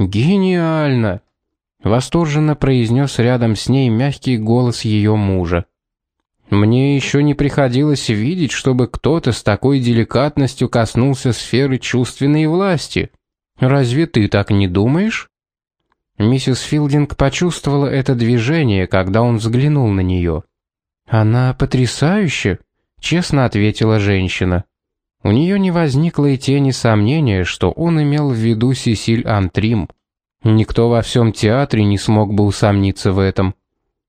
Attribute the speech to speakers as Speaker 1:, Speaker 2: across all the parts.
Speaker 1: Гениально, восторженно произнес рядом с ней мягкий голос ее мужа. Мне еще не приходилось видеть, чтобы кто-то с такой деликатностью коснулся сферы чувственной власти. Разве ты так не думаешь? Миссис Филдинг почувствовала это движение, когда он взглянул на нее. Она потрясающе, честно ответила женщина. У нее не возникло и тени сомнения, что он имел в виду Сесиль Антрим. Никто во всем театре не смог бы усомниться в этом.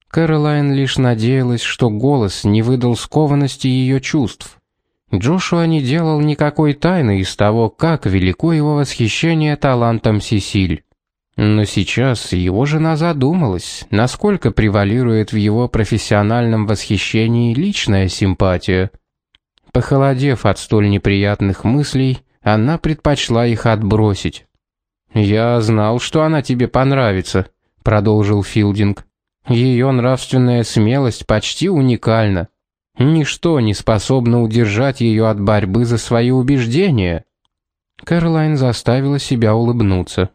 Speaker 1: Кэролайн лишь надеялась, что голос не выдал скованности ее чувств. Джошуа не делал никакой тайны из того, как велико его восхищение талантом Сесиль. Но сейчас его жена задумалась, насколько превалирует в его профессиональном восхищении личная симпатия. Похолодев от столь неприятных мыслей, она предпочла их отбросить. «Я знал, что она тебе понравится», — продолжил Филдинг. Ее нравственная смелость почти уникальна. Ничто не способно удержать ее от борьбы за свои убеждения. Кэролайн заставила себя улыбнуться.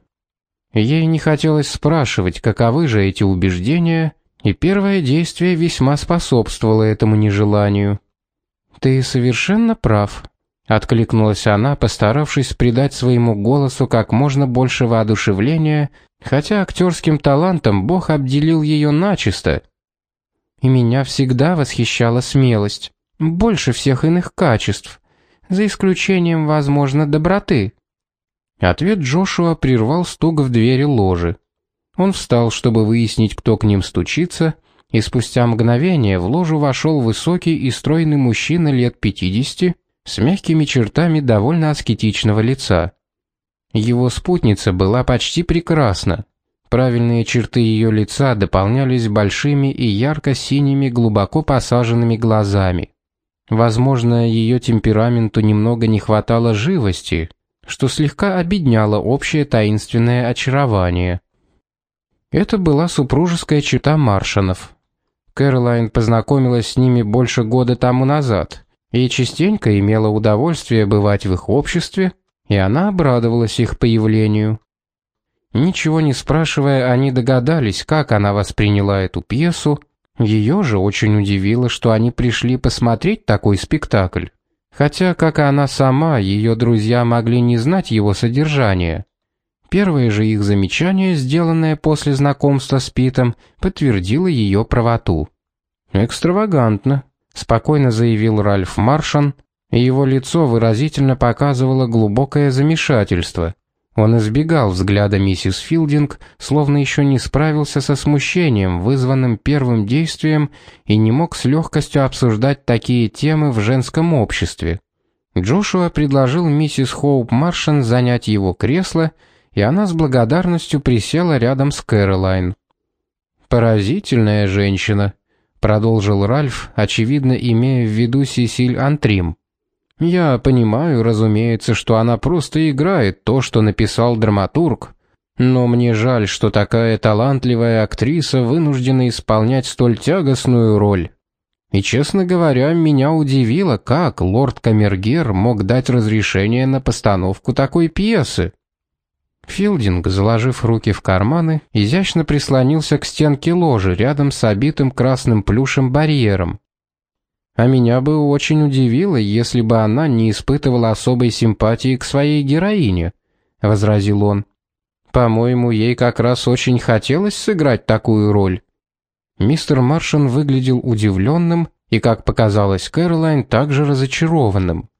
Speaker 1: Ей не хотелось спрашивать, каковы же эти убеждения, и первое действие весьма способствовало этому нежеланию. «Ты совершенно прав», — откликнулась она, постаравшись придать своему голосу как можно больше воодушевления Хотя актерским талантом Бог обделил ее начисто. И меня всегда восхищала смелость, больше всех иных качеств, за исключением, возможно, доброты. Ответ Джошуа прервал стук в двери ложи. Он встал, чтобы выяснить, кто к ним стучится, и спустя мгновение в ложу вошел высокий и стройный мужчина лет пятидесяти с мягкими чертами довольно аскетичного лица. Его спутница была почти прекрасна. Правильные черты ее лица дополнялись большими и ярко-синими глубоко посаженными глазами. Возможно, ее темпераменту немного не хватало живости, что слегка обедняло общее таинственное очарование. Это была супружеская черта Маршанов. Кэролайн познакомилась с ними больше года тому назад и частенько имела удовольствие бывать в их обществе и она обрадовалась их появлению. Ничего не спрашивая, они догадались, как она восприняла эту пьесу. Ее же очень удивило, что они пришли посмотреть такой спектакль. Хотя, как и она сама, ее друзья могли не знать его содержания. Первое же их замечание, сделанное после знакомства с Питом, подтвердило ее правоту. «Экстравагантно», — спокойно заявил Ральф Маршан, и его лицо выразительно показывало глубокое замешательство. Он избегал взгляда миссис Филдинг, словно еще не справился со смущением, вызванным первым действием, и не мог с легкостью обсуждать такие темы в женском обществе. Джошуа предложил миссис Хоуп Маршан занять его кресло, и она с благодарностью присела рядом с Кэролайн. «Поразительная женщина», — продолжил Ральф, очевидно имея в виду Сесиль Антрим. Я понимаю, разумеется, что она просто играет то, что написал драматург, но мне жаль, что такая талантливая актриса вынуждена исполнять столь тягостную роль. И, честно говоря, меня удивило, как лорд Камергер мог дать разрешение на постановку такой пьесы. Филдинг, заложив руки в карманы, изящно прислонился к стенке ложи рядом с обитым красным плюшем барьером. А меня бы очень удивило, если бы она не испытывала особой симпатии к своей героине, возразил он. По-моему, ей как раз очень хотелось сыграть такую роль. Мистер Маршан выглядел удивленным и, как показалось Кэролайн, также разочарованным.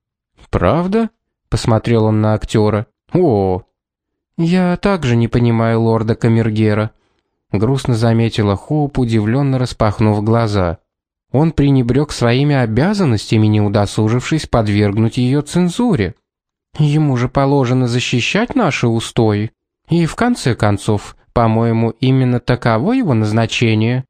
Speaker 1: Правда? посмотрел он на актера. О, я также не понимаю лорда Камергера, грустно заметила Хоуп, удивленно распахнув глаза. Он пренебрег своими обязанностями, не удосужившись подвергнуть ее цензуре. Ему же положено защищать наши устои. И в конце концов, по-моему, именно таково его назначение.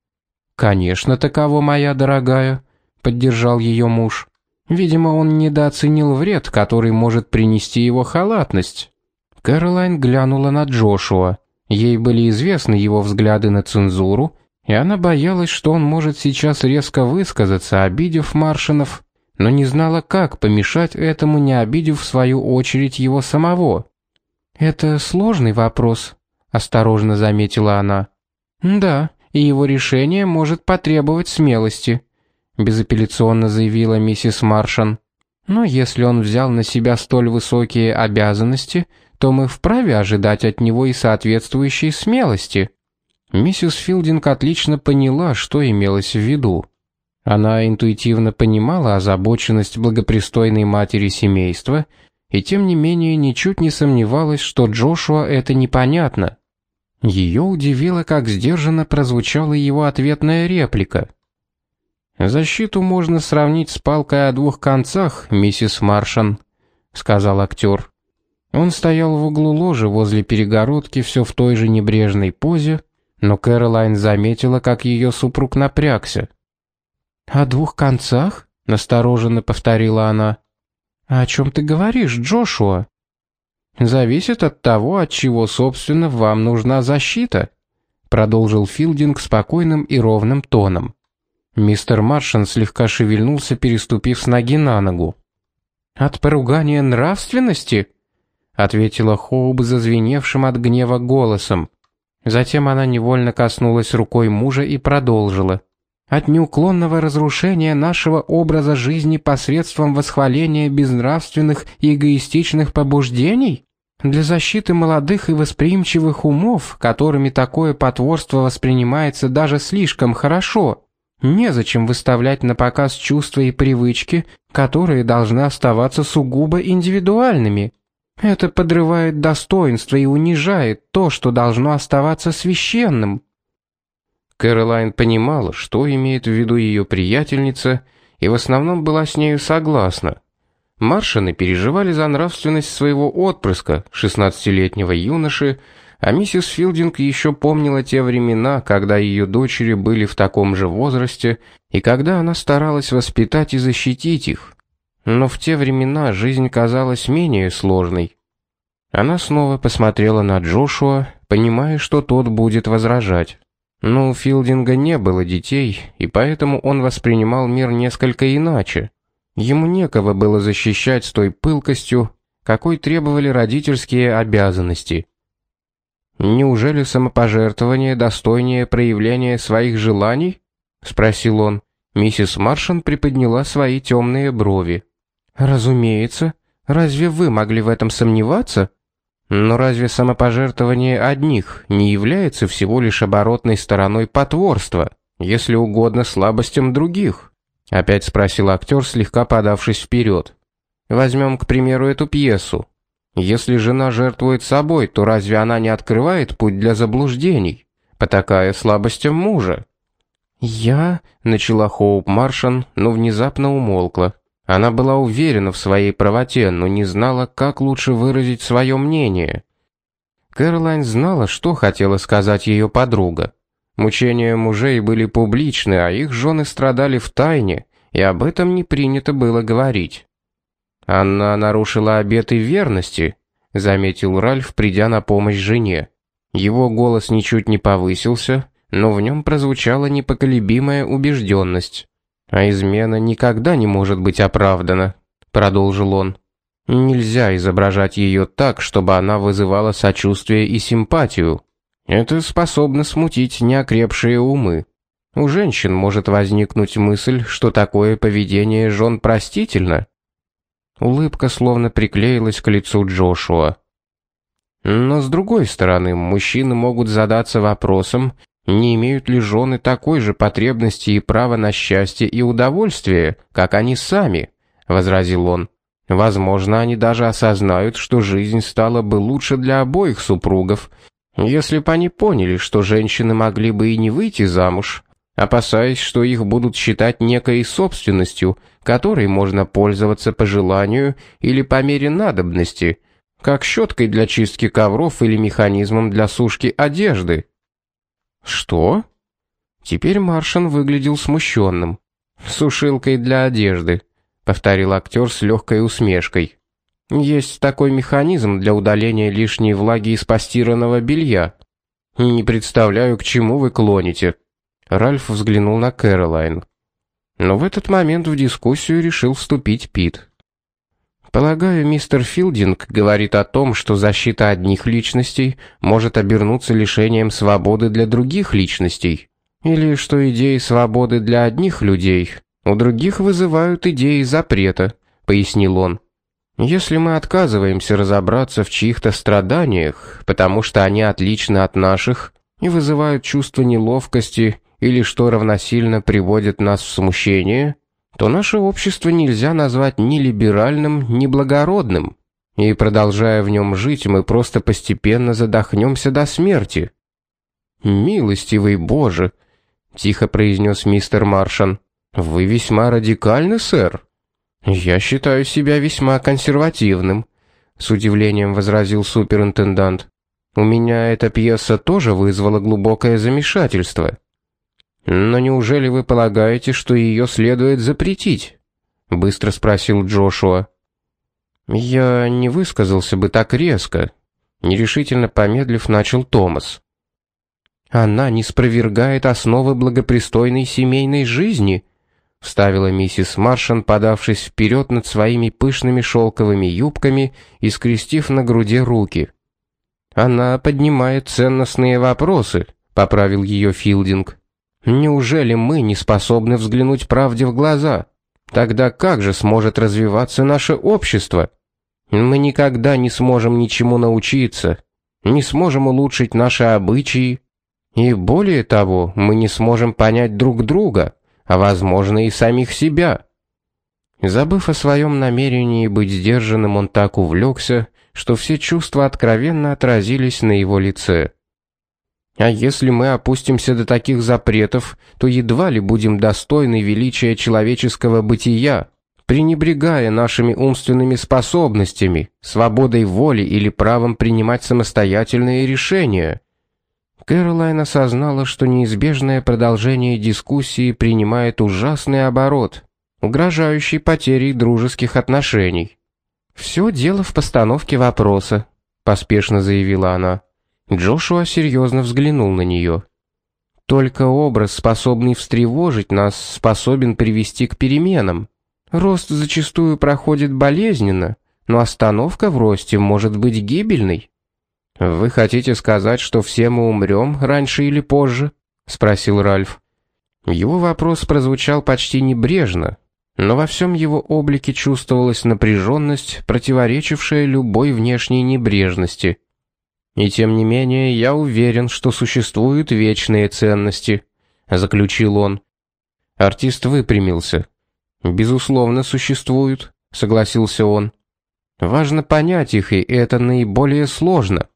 Speaker 1: Конечно, таково, моя дорогая, поддержал ее муж. Видимо, он недооценил вред, который может принести его халатность. Кэролайн глянула на Джошуа. Ей были известны его взгляды на цензуру, и она боялась, что он может сейчас резко высказаться, обидев Маршинов, но не знала, как помешать этому, не обидев в свою очередь его самого. «Это сложный вопрос», осторожно заметила она. Да, и его решение может потребовать смелости, безапелляционно заявила миссис Маршан. Но если он взял на себя столь высокие обязанности, то мы вправе ожидать от него и соответствующей смелости. Миссис Филдинг отлично поняла, что имелось в виду. Она интуитивно понимала озабоченность благопристойной матери семейства и тем не менее ничуть не сомневалась, что Джошуа это непонятно. Ее удивило, как сдержанно прозвучала его ответная реплика. Защиту можно сравнить с палкой о двух концах, миссис Маршан, сказал актер. Он стоял в углу ложи возле перегородки все в той же небрежной позе, но Кэролайн заметила, как ее супруг напрягся. «О двух концах?» — настороженно повторила она. «О чем ты говоришь, Джошуа?» «Зависит от того, от чего, собственно, вам нужна защита», — продолжил Филдинг спокойным и ровным тоном. Мистер Маршан слегка шевельнулся, переступив с ноги на ногу. «От поругания нравственности?» — ответила Хоуп зазвеневшим от гнева голосом. Затем она невольно коснулась рукой мужа и продолжила. «От неуклонного разрушения нашего образа жизни посредством восхваления безнравственных и эгоистичных побуждений?» Для защиты молодых и восприимчивых умов, которыми такое потворство воспринимается даже слишком хорошо, Незачем выставлять на показ чувства и привычки, которые должны оставаться сугубо индивидуальными. Это подрывает достоинство и унижает то, что должно оставаться священным. Кэролайн понимала, что имеет в виду ее приятельница, и в основном была с нею согласна. Маршины переживали за нравственность своего отпрыска, шестнадцатилетнего юноши, а миссис Филдинг еще помнила те времена, когда ее дочери были в таком же возрасте, и когда она старалась воспитать и защитить их. Но в те времена жизнь казалась менее сложной. Она снова посмотрела на Джошуа, понимая, что тот будет возражать. Но у Филдинга не было детей, и поэтому он воспринимал мир несколько иначе. Ему некого было защищать с той пылкостью, какой требовали родительские обязанности. Неужели самопожертвование достойнее проявления своих желаний? спросил он. Миссис Маршан приподняла свои темные брови. Разумеется. Разве вы могли в этом сомневаться? Но разве самопожертвование одних не является всего лишь оборотной стороной потворства, если угодно слабостям других? Опять спросил актер, слегка подавшись вперед. Возьмем, к примеру, эту пьесу. Если жена жертвует собой, то разве она не открывает путь для заблуждений, потакая слабостям мужа? Я начала Хоуп Маршан, но внезапно умолкла. Она была уверена в своей правоте, но не знала, как лучше выразить свое мнение. Кэролайн знала, что хотела сказать ее подруга. Мучения мужей были публичны, а их жены страдали в тайне, и об этом не принято было говорить. Она нарушила обеты верности, заметил Ральф, придя на помощь жене. Его голос ничуть не повысился, но в нем прозвучала непоколебимая убежденность. А измена никогда не может быть оправдана, продолжил он. Нельзя изображать ее так, чтобы она вызывала сочувствие и симпатию. Это способно смутить неокрепшие умы. У женщин может возникнуть мысль, что такое поведение жен простительно, Улыбка словно приклеилась к лицу Джошуа. Но с другой стороны, мужчины могут задаться вопросом, не имеют ли жены такой же потребности и права на счастье и удовольствие, как они сами, возразил он. Возможно, они даже осознают, что жизнь стала бы лучше для обоих супругов, если бы они поняли, что женщины могли бы и не выйти замуж, опасаясь, что их будут считать некой собственностью, которой можно пользоваться по желанию или по мере надобности, как щеткой для чистки ковров или механизмом для сушки одежды. Что? Теперь Маршан выглядел смущенным. Сушилкой для одежды, повторил актер с легкой усмешкой. Есть такой механизм для удаления лишней влаги из постиранного белья. Не представляю, к чему вы клоните. Ральф взглянул на Кэролайн. Но в этот момент в дискуссию решил вступить Пит. Полагаю, мистер Филдинг говорит о том, что защита одних личностей может обернуться лишением свободы для других личностей, или что идеи свободы для одних людей у других вызывают идеи запрета, пояснил он. Если мы отказываемся разобраться в чьих-то страданиях, потому что они отличны от наших и вызывают чувство неловкости или что равносильно приводит нас в смущение, то наше общество нельзя назвать ни либеральным, ни благородным. И продолжая в нем жить, мы просто постепенно задохнемся до смерти. Милостивый Боже, тихо произнес мистер Маршан. Вы весьма радикальны, сэр. Я считаю себя весьма консервативным, с удивлением возразил суперинтендант. У меня эта пьеса тоже вызвала глубокое замешательство. Но неужели вы полагаете, что ее следует запретить? быстро спросил Джошуа. Я не высказался бы так резко, нерешительно помедлив начал Томас. Она не спровергает основы благопристойной семейной жизни, вставила миссис Маршан, подавшись вперед над своими пышными шелковыми юбками и скрестив на груди руки. Она поднимает ценностные вопросы, поправил ее Филдинг. Неужели мы не способны взглянуть правде в глаза? Тогда как же сможет развиваться наше общество? Мы никогда не сможем ничему научиться, не сможем улучшить наши обычаи, и более того, мы не сможем понять друг друга, а возможно и самих себя. Забыв о своем намерении быть сдержанным, он так увлекся, что все чувства откровенно отразились на его лице. А если мы опустимся до таких запретов, то едва ли будем достойны величия человеческого бытия, пренебрегая нашими умственными способностями, свободой воли или правом принимать самостоятельные решения. Кэролайн осознала, что неизбежное продолжение дискуссии принимает ужасный оборот, угрожающий потерей дружеских отношений. «Все дело в постановке вопроса», — поспешно заявила она. Джошуа серьезно взглянул на нее. Только образ, способный встревожить нас, способен привести к переменам. Рост зачастую проходит болезненно, но остановка в росте может быть гибельной. Вы хотите сказать, что все мы умрем раньше или позже? спросил Ральф. Его вопрос прозвучал почти небрежно, но во всем его облике чувствовалась напряженность, противоречившая любой внешней небрежности. И тем не менее, я уверен, что существуют вечные ценности, заключил он. Артист выпрямился. Безусловно, существуют, согласился он. Важно понять их, и это наиболее сложно.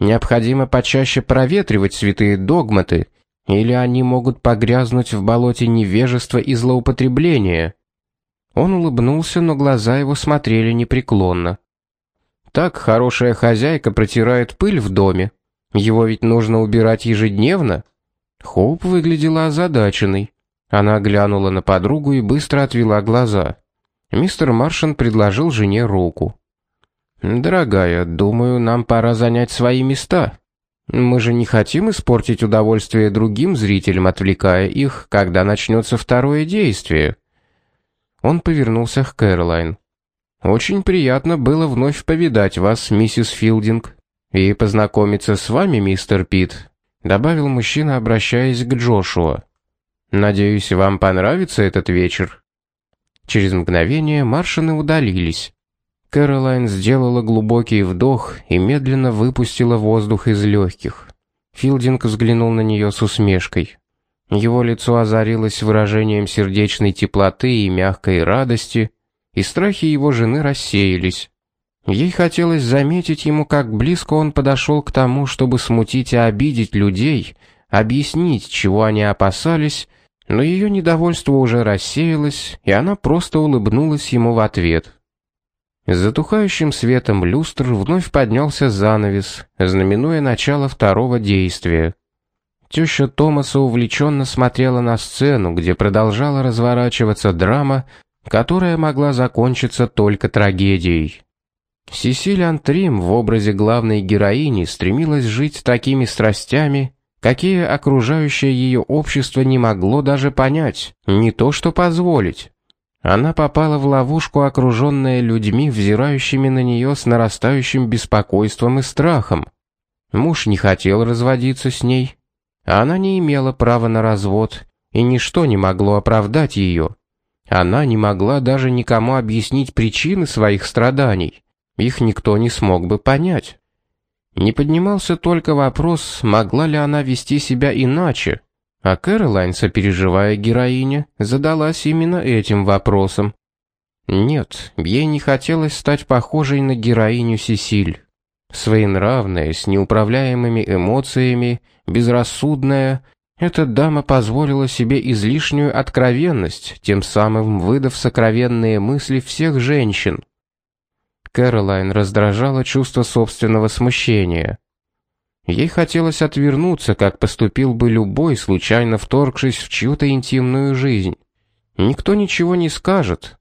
Speaker 1: Необходимо почаще проветривать святые догматы, или они могут погрязнуть в болоте невежества и злоупотребления. Он улыбнулся, но глаза его смотрели непреклонно. Так хорошая хозяйка протирает пыль в доме. Его ведь нужно убирать ежедневно. Хоуп выглядела озадаченной. Она глянула на подругу и быстро отвела глаза. Мистер Маршан предложил жене руку. Дорогая, думаю, нам пора занять свои места. Мы же не хотим испортить удовольствие другим зрителям, отвлекая их, когда начнется второе действие. Он повернулся к Кэролайн. Очень приятно было вновь повидать вас, миссис Филдинг, и познакомиться с вами, мистер Пит, добавил мужчина, обращаясь к Джошуа. Надеюсь, вам понравится этот вечер. Через мгновение маршины удалились. Кэролайн сделала глубокий вдох и медленно выпустила воздух из легких. Филдинг взглянул на нее с усмешкой. Его лицо озарилось выражением сердечной теплоты и мягкой радости, и страхи его жены рассеялись. Ей хотелось заметить ему, как близко он подошел к тому, чтобы смутить и обидеть людей, объяснить, чего они опасались, но ее недовольство уже рассеялось, и она просто улыбнулась ему в ответ. С затухающим светом люстр вновь поднялся занавес, знаменуя начало второго действия. Теща Томаса увлеченно смотрела на сцену, где продолжала разворачиваться драма, которая могла закончиться только трагедией. Сесиль Антрим в образе главной героини стремилась жить такими страстями, какие окружающее ее общество не могло даже понять, не то что позволить. Она попала в ловушку, окруженная людьми, взирающими на нее с нарастающим беспокойством и страхом. Муж не хотел разводиться с ней, а она не имела права на развод, и ничто не могло оправдать ее. Она не могла даже никому объяснить причины своих страданий, их никто не смог бы понять. Не поднимался только вопрос, могла ли она вести себя иначе, а Кэролайн, сопереживая героине, задалась именно этим вопросом. Нет, ей не хотелось стать похожей на героиню Сесиль. Своенравная, с неуправляемыми эмоциями, безрассудная, эта дама позволила себе излишнюю откровенность, тем самым выдав сокровенные мысли всех женщин. Кэролайн раздражало чувство собственного смущения. Ей хотелось отвернуться, как поступил бы любой, случайно вторгшись в чью-то интимную жизнь. Никто ничего не скажет.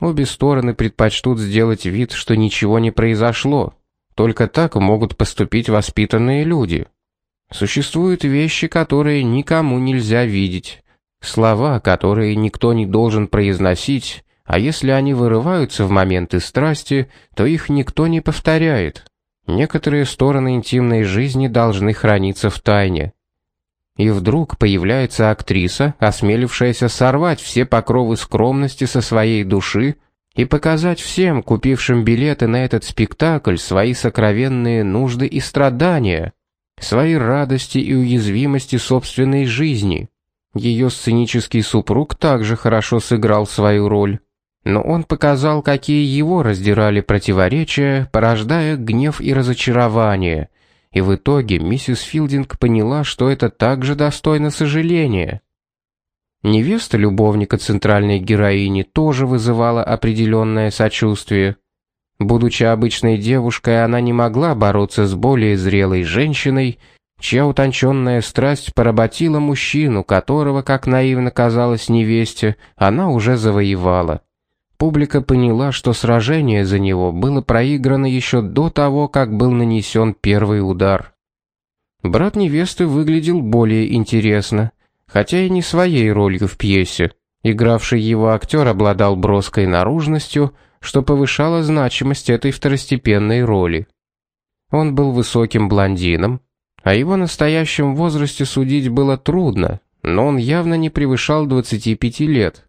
Speaker 1: Обе стороны предпочтут сделать вид, что ничего не произошло. Только так могут поступить воспитанные люди. Существуют вещи, которые никому нельзя видеть. Слова, которые никто не должен произносить, а если они вырываются в моменты страсти, то их никто не повторяет. Некоторые стороны интимной жизни должны храниться в тайне. И вдруг появляется актриса, осмелившаяся сорвать все покровы скромности со своей души и показать всем, купившим билеты на этот спектакль, свои сокровенные нужды и страдания, свои радости и уязвимости собственной жизни. Ее сценический супруг также хорошо сыграл свою роль но он показал, какие его раздирали противоречия, порождая гнев и разочарование. И в итоге миссис Филдинг поняла, что это также достойно сожаления. Невеста любовника центральной героини тоже вызывала определенное сочувствие. Будучи обычной девушкой, она не могла бороться с более зрелой женщиной, чья утонченная страсть поработила мужчину, которого, как наивно казалось невесте, она уже завоевала. Публика поняла, что сражение за него было проиграно еще до того, как был нанесен первый удар. Брат невесты выглядел более интересно, хотя и не своей ролью в пьесе. Игравший его актер обладал броской наружностью, что повышало значимость этой второстепенной роли. Он был высоким блондином, о его настоящем возрасте судить было трудно, но он явно не превышал 25 лет.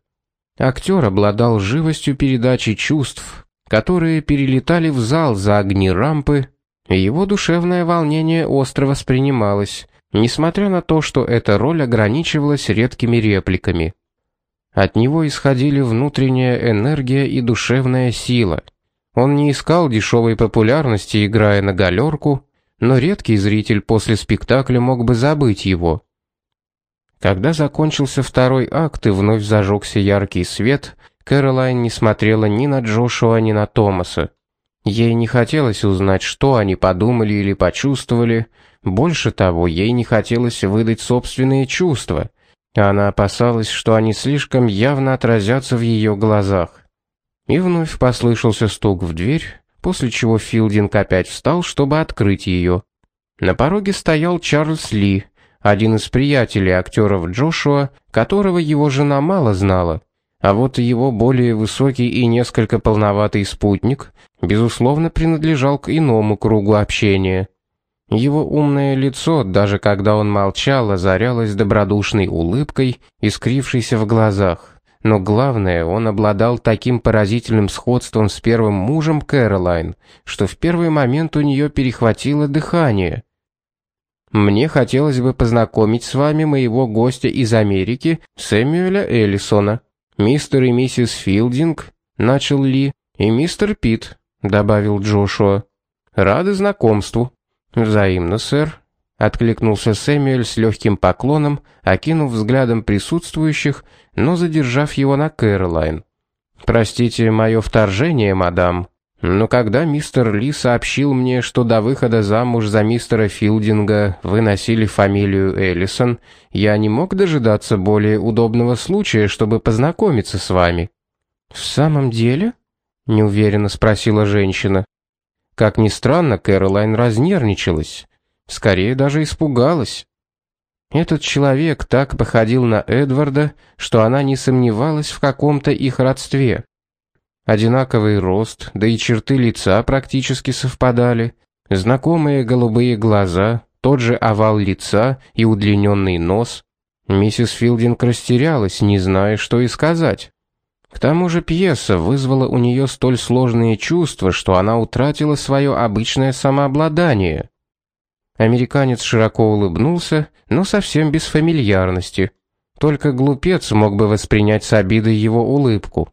Speaker 1: Актер обладал живостью передачи чувств, которые перелетали в зал за огни рампы, и его душевное волнение остро воспринималось, несмотря на то, что эта роль ограничивалась редкими репликами. От него исходили внутренняя энергия и душевная сила. Он не искал дешевой популярности, играя на галерку, но редкий зритель после спектакля мог бы забыть его. Когда закончился второй акт и вновь зажегся яркий свет, Кэролайн не смотрела ни на Джошуа, ни на Томаса. Ей не хотелось узнать, что они подумали или почувствовали. Больше того, ей не хотелось выдать собственные чувства. Она опасалась, что они слишком явно отразятся в ее глазах. И вновь послышался стук в дверь, после чего Филдинг опять встал, чтобы открыть ее. На пороге стоял Чарльз Ли, один из приятелей актеров Джошуа, которого его жена мало знала. А вот его более высокий и несколько полноватый спутник, безусловно, принадлежал к иному кругу общения. Его умное лицо, даже когда он молчал, озарялось добродушной улыбкой, искрившейся в глазах. Но главное, он обладал таким поразительным сходством с первым мужем Кэролайн, что в первый момент у нее перехватило дыхание. Мне хотелось бы познакомить с вами моего гостя из Америки, Сэмюэля Эллисона. Мистер и миссис Филдинг, начал Ли, и мистер Пит, добавил Джошуа. Рады знакомству. Взаимно, сэр, откликнулся Сэмюэль с легким поклоном, окинув взглядом присутствующих, но задержав его на Кэролайн. Простите мое вторжение, мадам. Но когда мистер Ли сообщил мне, что до выхода замуж за мистера Филдинга вы носили фамилию Эллисон, я не мог дожидаться более удобного случая, чтобы познакомиться с вами. В самом деле? неуверенно спросила женщина. Как ни странно, Кэролайн разнервничалась, скорее даже испугалась. Этот человек так походил на Эдварда, что она не сомневалась в каком-то их родстве. Одинаковый рост, да и черты лица практически совпадали, знакомые голубые глаза, тот же овал лица и удлиненный нос. Миссис Филдинг растерялась, не зная, что и сказать. К тому же пьеса вызвала у нее столь сложные чувства, что она утратила свое обычное самообладание. Американец широко улыбнулся, но совсем без фамильярности. Только глупец мог бы воспринять с обидой его улыбку.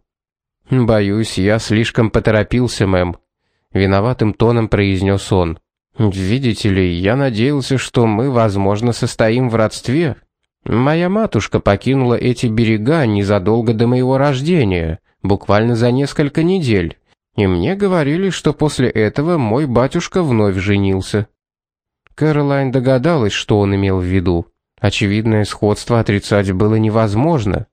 Speaker 1: «Боюсь, я слишком поторопился, мэм», — виноватым тоном произнес он. «Видите ли, я надеялся, что мы, возможно, состоим в родстве. Моя матушка покинула эти берега незадолго до моего рождения, буквально за несколько недель, и мне говорили, что после этого мой батюшка вновь женился». Кэролайн догадалась, что он имел в виду. Очевидное сходство отрицать было невозможно.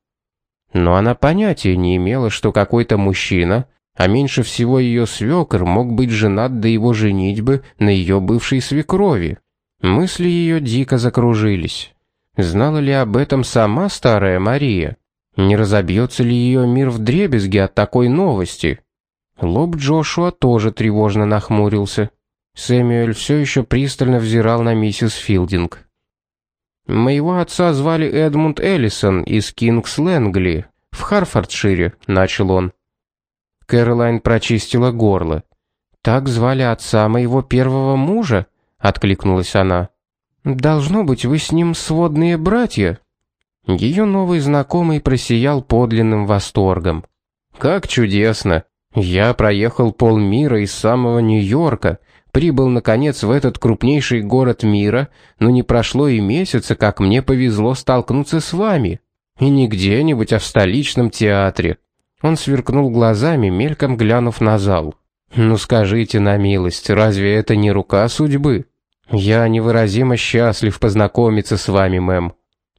Speaker 1: Но она понятия не имела, что какой-то мужчина, а меньше всего ее свекр, мог быть женат до его женитьбы на ее бывшей свекрови. Мысли ее дико закружились. Знала ли об этом сама старая Мария? Не разобьется ли ее мир в дребезги от такой новости? Лоб Джошуа тоже тревожно нахмурился. Сэмюэль все еще пристально взирал на миссис Филдинг. Моего отца звали Эдмунд Эллисон из Кингс-Лэнгли, в Харфордшире, начал он. Кэролайн прочистила горло. Так звали отца моего первого мужа, откликнулась она. Должно быть, вы с ним сводные братья. Ее новый знакомый просиял подлинным восторгом. Как чудесно. Я проехал полмира из самого Нью-Йорка прибыл наконец в этот крупнейший город мира, но не прошло и месяца, как мне повезло столкнуться с вами. И не где-нибудь, а в столичном театре. Он сверкнул глазами, мельком глянув на зал. Ну скажите на милость, разве это не рука судьбы? Я невыразимо счастлив познакомиться с вами, мэм.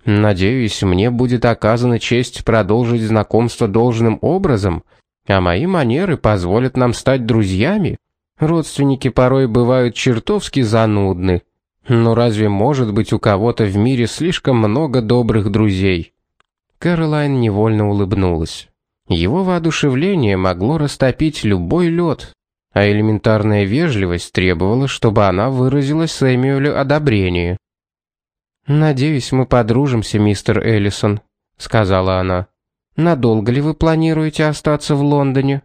Speaker 1: Надеюсь, мне будет оказана честь продолжить знакомство должным образом, а мои манеры позволят нам стать друзьями. Родственники порой бывают чертовски занудны. Но разве может быть у кого-то в мире слишком много добрых друзей? Кэролайн невольно улыбнулась. Его воодушевление могло растопить любой лед, а элементарная вежливость требовала, чтобы она выразила Сэмюэлю одобрение. «Надеюсь, мы подружимся, мистер Эллисон», — сказала она. «Надолго ли вы планируете остаться в Лондоне?»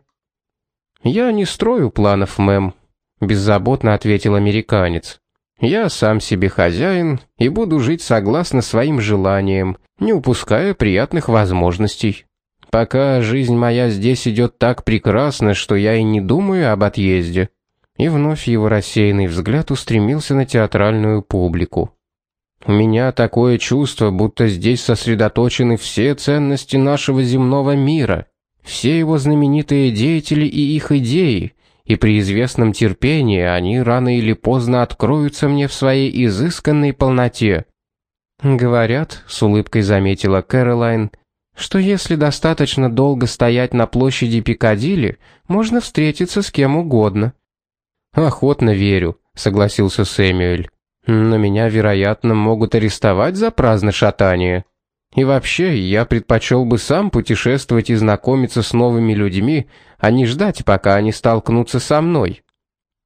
Speaker 1: «Я не строю планов, мэм», — беззаботно ответил американец. «Я сам себе хозяин и буду жить согласно своим желаниям, не упуская приятных возможностей. Пока жизнь моя здесь идет так прекрасно, что я и не думаю об отъезде». И вновь его рассеянный взгляд устремился на театральную публику. У меня такое чувство, будто здесь сосредоточены все ценности нашего земного мира все его знаменитые деятели и их идеи, и при известном терпении они рано или поздно откроются мне в своей изысканной полноте. Говорят, с улыбкой заметила Кэролайн, что если достаточно долго стоять на площади Пикадилли, можно встретиться с кем угодно. Охотно верю, согласился Сэмюэль. Но меня, вероятно, могут арестовать за праздное шатание. И вообще, я предпочел бы сам путешествовать и знакомиться с новыми людьми, а не ждать, пока они столкнутся со мной.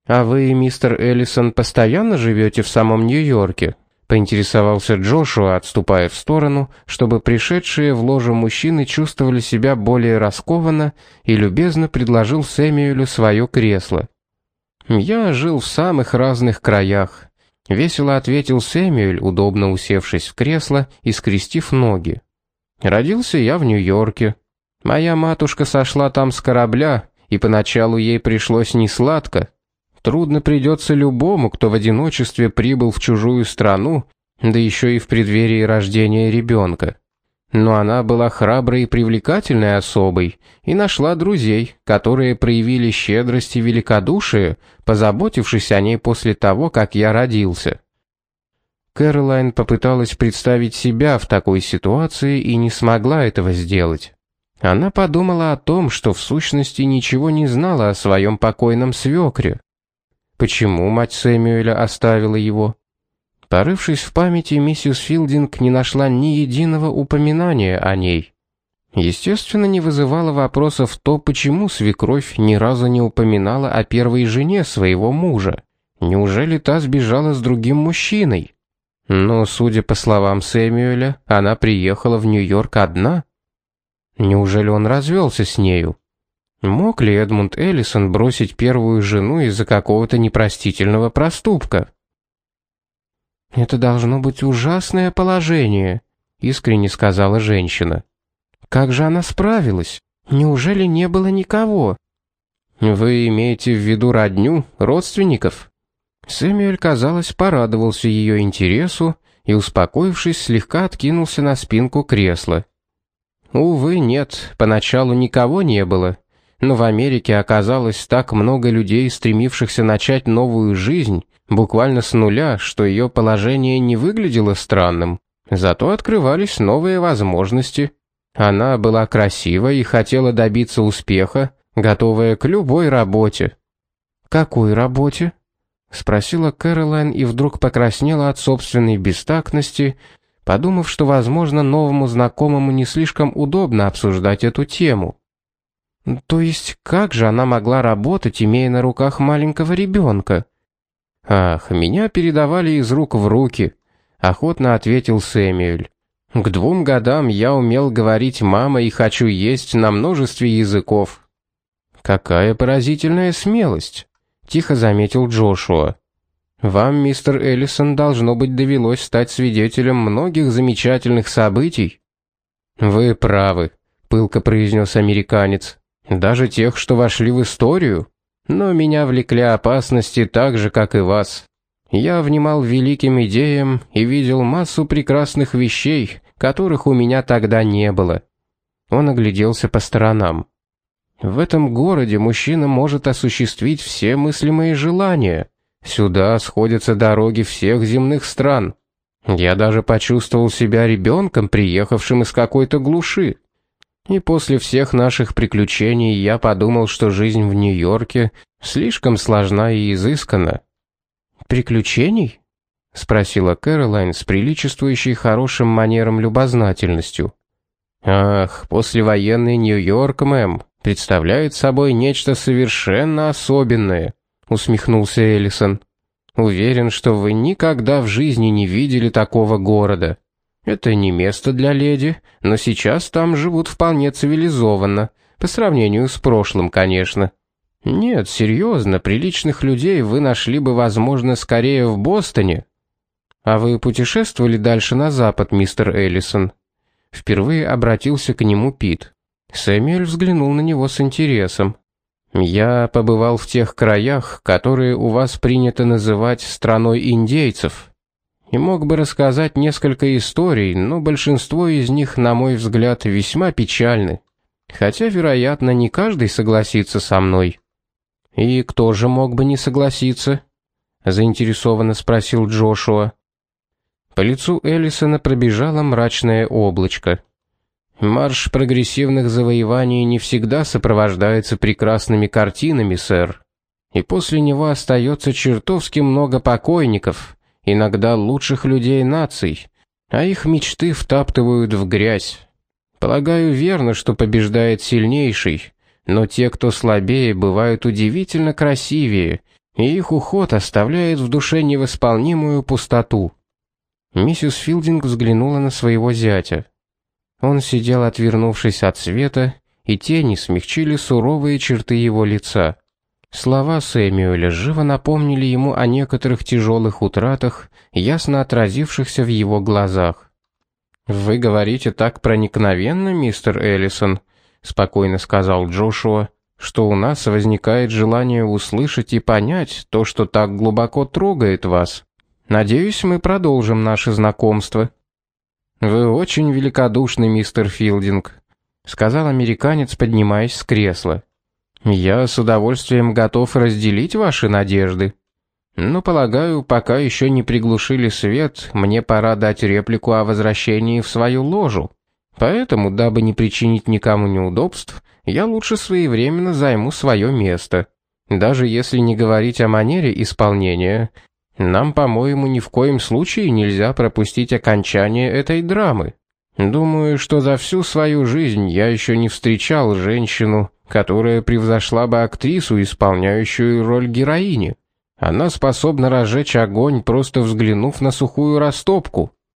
Speaker 1: А вы, мистер Эллисон, постоянно живете в самом Нью-Йорке? Поинтересовался Джошуа, отступая в сторону, чтобы пришедшие в ложу мужчины чувствовали себя более раскованно, и любезно предложил Сэмюэлю свое кресло. Я жил в самых разных краях, Весело ответил Сэмюэль, удобно усевшись в кресло и скрестив ноги. Родился я в Нью-Йорке. Моя матушка сошла там с корабля, и поначалу ей пришлось несладко. Трудно придется любому, кто в одиночестве прибыл в чужую страну, да еще и в преддверии рождения ребенка. Но она была храброй и привлекательной особой и нашла друзей, которые проявили щедрость и великодушие, позаботившись о ней после того, как я родился. Кэролайн попыталась представить себя в такой ситуации и не смогла этого сделать. Она подумала о том, что в сущности ничего не знала о своем покойном свекре. Почему мать Сэмюэля оставила его? Порывшись в памяти, миссис Филдинг не нашла ни единого упоминания о ней. Естественно, не вызывало вопросов то, почему свекровь ни разу не упоминала о первой жене своего мужа. Неужели та сбежала с другим мужчиной? Но, судя по словам Сэмюэля, она приехала в Нью-Йорк одна. Неужели он развелся с нею? Мог ли Эдмунд Эллисон бросить первую жену из-за какого-то непростительного проступка? «Это должно быть ужасное положение», — искренне сказала женщина. «Как же она справилась? Неужели не было никого?» «Вы имеете в виду родню, родственников?» Сэмюэль, казалось, порадовался ее интересу и, успокоившись, слегка откинулся на спинку кресла. «Увы, нет, поначалу никого не было, но в Америке оказалось так много людей, стремившихся начать новую жизнь, буквально с нуля, что ее положение не выглядело странным. Зато открывались новые возможности. Она была красива и хотела добиться успеха, готовая к любой работе. «Какой работе?» — спросила Кэролайн и вдруг покраснела от собственной бестактности, подумав, что, возможно, новому знакомому не слишком удобно обсуждать эту тему. То есть, как же она могла работать, имея на руках маленького ребенка? Ах, меня передавали из рук в руки, охотно ответил Сэмюэль. К двум годам я умел говорить «мама» и «хочу есть» на множестве языков. Какая поразительная смелость, тихо заметил Джошуа. Вам, мистер Эллисон, должно быть довелось стать свидетелем многих замечательных событий. Вы правы, пылко произнес американец даже тех, что вошли в историю. Но меня влекли опасности так же, как и вас. Я внимал великим идеям и видел массу прекрасных вещей, которых у меня тогда не было. Он огляделся по сторонам. В этом городе мужчина может осуществить все мыслимые желания. Сюда сходятся дороги всех земных стран. Я даже почувствовал себя ребенком, приехавшим из какой-то глуши. И после всех наших приключений я подумал, что жизнь в Нью-Йорке слишком сложна и изысканна. «Приключений?» — спросила Кэролайн с приличествующей хорошим манером любознательностью. «Ах, послевоенный Нью-Йорк, мэм, представляет собой нечто совершенно особенное», — усмехнулся Эллисон. «Уверен, что вы никогда в жизни не видели такого города». Это не место для леди, но сейчас там живут вполне цивилизованно, по сравнению с прошлым, конечно. Нет, серьезно, приличных людей вы нашли бы, возможно, скорее в Бостоне. А вы путешествовали дальше на запад, мистер Эллисон? Впервые обратился к нему Пит. Сэмюэль взглянул на него с интересом. Я побывал в тех краях, которые у вас принято называть страной индейцев и мог бы рассказать несколько историй, но большинство из них, на мой взгляд, весьма печальны. Хотя, вероятно, не каждый согласится со мной. И кто же мог бы не согласиться? заинтересованно спросил Джошуа. По лицу Эллисона пробежало мрачное облачко. Марш прогрессивных завоеваний не всегда сопровождается прекрасными картинами, сэр. И после него остается чертовски много покойников, иногда лучших людей наций, а их мечты втаптывают в грязь. Полагаю, верно, что побеждает сильнейший, но те, кто слабее, бывают удивительно красивее, и их уход оставляет в душе невосполнимую пустоту. Миссис Филдинг взглянула на своего зятя. Он сидел, отвернувшись от света, и тени смягчили суровые черты его лица. Слова Сэмюэля живо напомнили ему о некоторых тяжелых утратах, ясно отразившихся в его глазах. «Вы говорите так проникновенно, мистер Эллисон», — спокойно сказал Джошуа, «что у нас возникает желание услышать и понять то, что так глубоко трогает вас. Надеюсь, мы продолжим наше знакомство». «Вы очень великодушный, мистер Филдинг», — сказал американец, поднимаясь с кресла. Я с удовольствием готов разделить ваши надежды. Но, полагаю, пока еще не приглушили свет, мне пора дать реплику о возвращении в свою ложу. Поэтому, дабы не причинить никому неудобств, я лучше своевременно займу свое место. Даже если не говорить о манере исполнения, Нам, по-моему, ни в коем случае нельзя пропустить окончание этой драмы. Думаю, что за всю свою жизнь я еще не встречал женщину, которая превзошла бы актрису, исполняющую роль героини. Она способна разжечь огонь, просто взглянув на сухую растопку.